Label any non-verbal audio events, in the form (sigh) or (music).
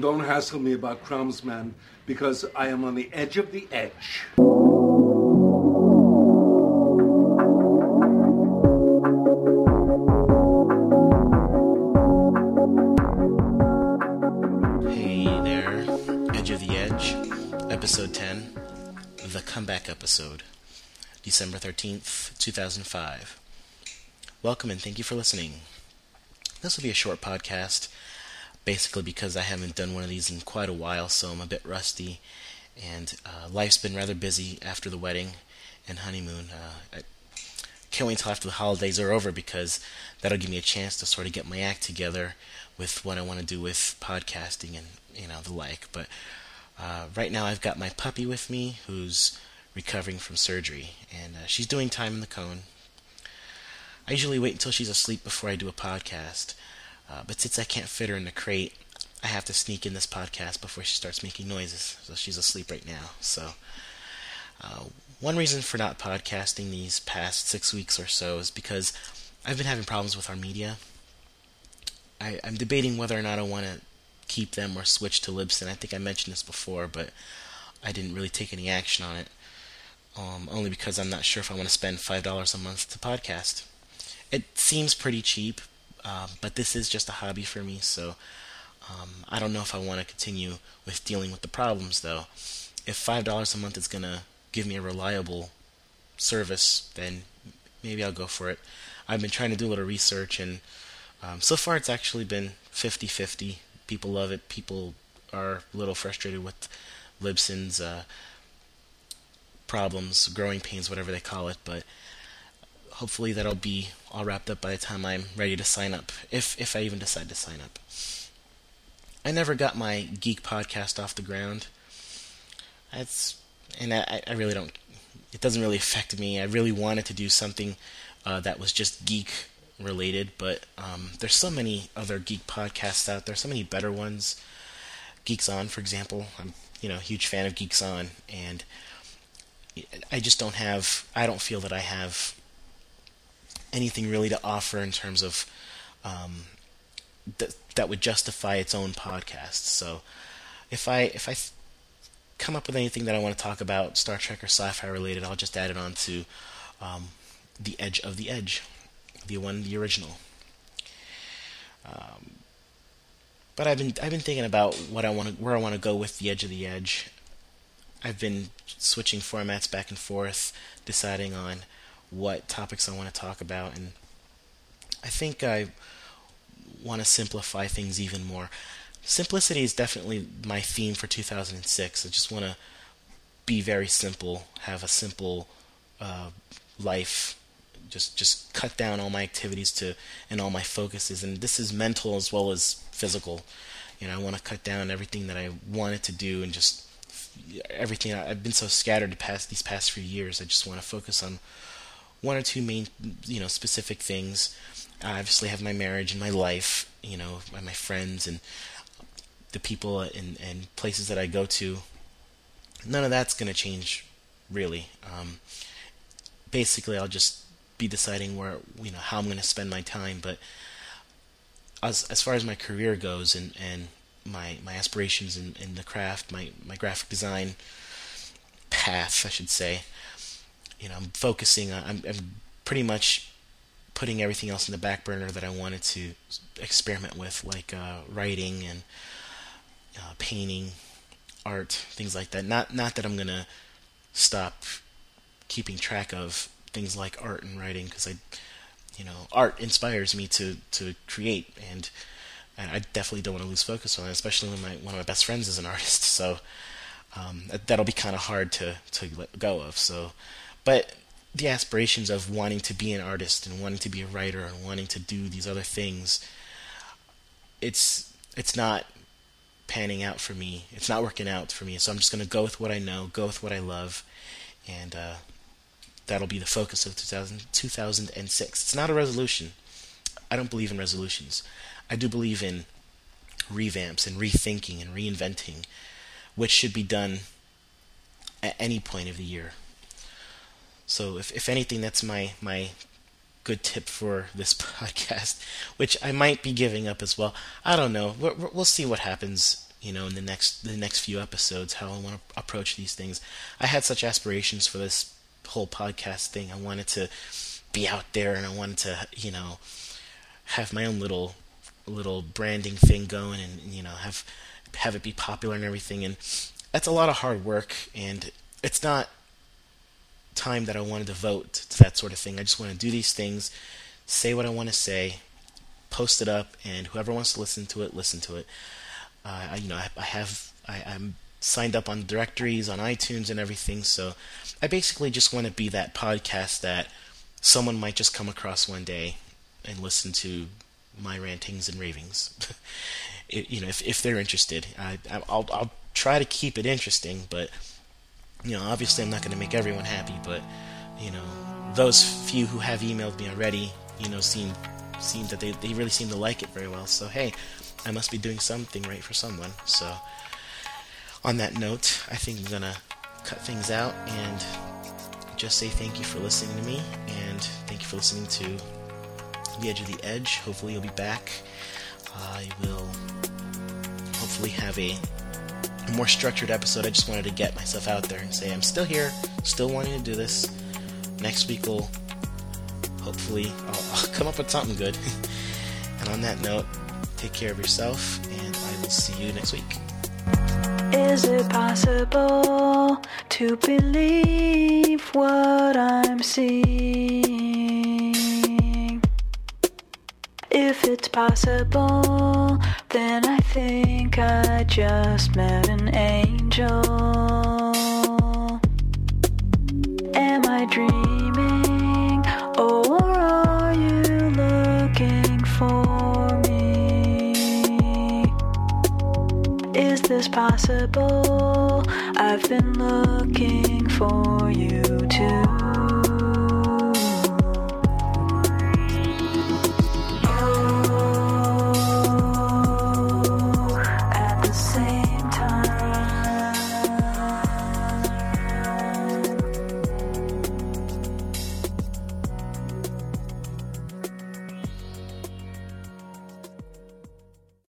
Don't hassle me about crumbs, man, because I am on the edge of the edge. Hey there, Edge of the Edge, episode 10, the comeback episode, December 13th, 2005. Welcome and thank you for listening. This will be a short podcast, basically because I haven't done one of these in quite a while, so I'm a bit rusty, and uh, life's been rather busy after the wedding and honeymoon. Uh, I can't wait until after the holidays are over because that'll give me a chance to sort of get my act together with what I want to do with podcasting and you know the like. But uh, right now I've got my puppy with me who's recovering from surgery, and uh, she's doing time in the cone. I usually wait until she's asleep before I do a podcast, uh, but since I can't fit her in the crate, I have to sneak in this podcast before she starts making noises. So she's asleep right now. So. Uh, one reason for not podcasting these past six weeks or so is because I've been having problems with Ourmedia. I, I'm debating whether or not I want to keep them or switch to Libsyn. I think I mentioned this before, but I didn't really take any action on it. Um, only because I'm not sure if I want to spend five dollars a month to podcast. It seems pretty cheap, uh, but this is just a hobby for me, so um, I don't know if I want to continue with dealing with the problems. Though, if five dollars a month is gonna give me a reliable service, then maybe I'll go for it. I've been trying to do a little research, and um, so far it's actually been 50 50. People love it, people are a little frustrated with Libsyn's uh, problems, growing pains, whatever they call it, but hopefully that'll be all wrapped up by the time I'm ready to sign up, if, if I even decide to sign up. I never got my geek podcast off the ground. That's and I, I really don't. It doesn't really affect me. I really wanted to do something uh, that was just geek related, but um, there's so many other geek podcasts out there. So many better ones. Geeks On, for example. I'm you know a huge fan of Geeks On, and I just don't have. I don't feel that I have anything really to offer in terms of um, that that would justify its own podcast. So if I if I come up with anything that I want to talk about, Star Trek or sci-fi related, I'll just add it on to um, the Edge of the Edge, the one, the original. Um, but I've been I've been thinking about what I want to where I want to go with the Edge of the Edge. I've been switching formats back and forth, deciding on what topics I want to talk about, and I think I want to simplify things even more simplicity is definitely my theme for 2006. I just want to be very simple, have a simple uh, life, just just cut down all my activities to and all my focuses, and this is mental as well as physical. You know, I want to cut down everything that I wanted to do and just everything. I've been so scattered the past these past few years. I just want to focus on one or two main, you know, specific things. I obviously have my marriage and my life, you know, my friends and the people and, and places that I go to, none of that's going to change really. Um, basically, I'll just be deciding where you know how I'm going to spend my time. But as as far as my career goes and and my my aspirations in, in the craft, my my graphic design path, I should say, you know, I'm focusing. On, I'm, I'm pretty much putting everything else in the back burner that I wanted to experiment with, like uh, writing and uh, painting, art, things like that. Not not that I'm gonna stop keeping track of things like art and writing because I, you know, art inspires me to to create, and I definitely don't want to lose focus on it, especially when my one of my best friends is an artist. (laughs) So um, that'll be kind of hard to to let go of. So, but the aspirations of wanting to be an artist and wanting to be a writer and wanting to do these other things, it's it's not panning out for me. It's not working out for me. So I'm just going to go with what I know, go with what I love, and uh, that'll be the focus of 2000, 2006. It's not a resolution. I don't believe in resolutions. I do believe in revamps and rethinking and reinventing, which should be done at any point of the year. So if if anything, that's my my good tip for (laughs) this podcast, which I might be giving up as well. I don't know. we will see what happens you know, in the next the next few episodes, how I want to approach these things. I had such aspirations for this whole podcast thing. I wanted to be out there, and I wanted to, you know, have my own little little branding thing going, and you know, have have it be popular and everything. And that's a lot of hard work, and it's not time that I want to devote to that sort of thing. I just want to do these things, say what I want to say, post it up, and whoever wants to listen to it, listen to it. Uh, I, you know, I, I have I, I'm signed up on directories on iTunes and everything, so I basically just want to be that podcast that someone might just come across one day and listen to my rantings and ravings. (laughs) it, you know, if if they're interested, I, I'll I'll try to keep it interesting, but you know, obviously I'm not going to make everyone happy, but you know, those few who have emailed me already, you know, seem seem that they they really seem to like it very well. So hey, I must be doing something right for someone. So on that note, I think I'm gonna cut things out and just say thank you for listening to me and thank you for listening to the edge of the edge. Hopefully you'll be back. I will hopefully have a more structured episode. I just wanted to get myself out there and say I'm still here, still wanting to do this. Next week will hopefully I'll, (laughs) I'll come up with something good. (laughs) and on that note, take care of yourself, and I will see you next week. Is it possible to believe what I'm seeing? If it's possible, then I think I just met an angel. Am I dreaming, or are you looking for me? Is this possible? I've been looking for you too.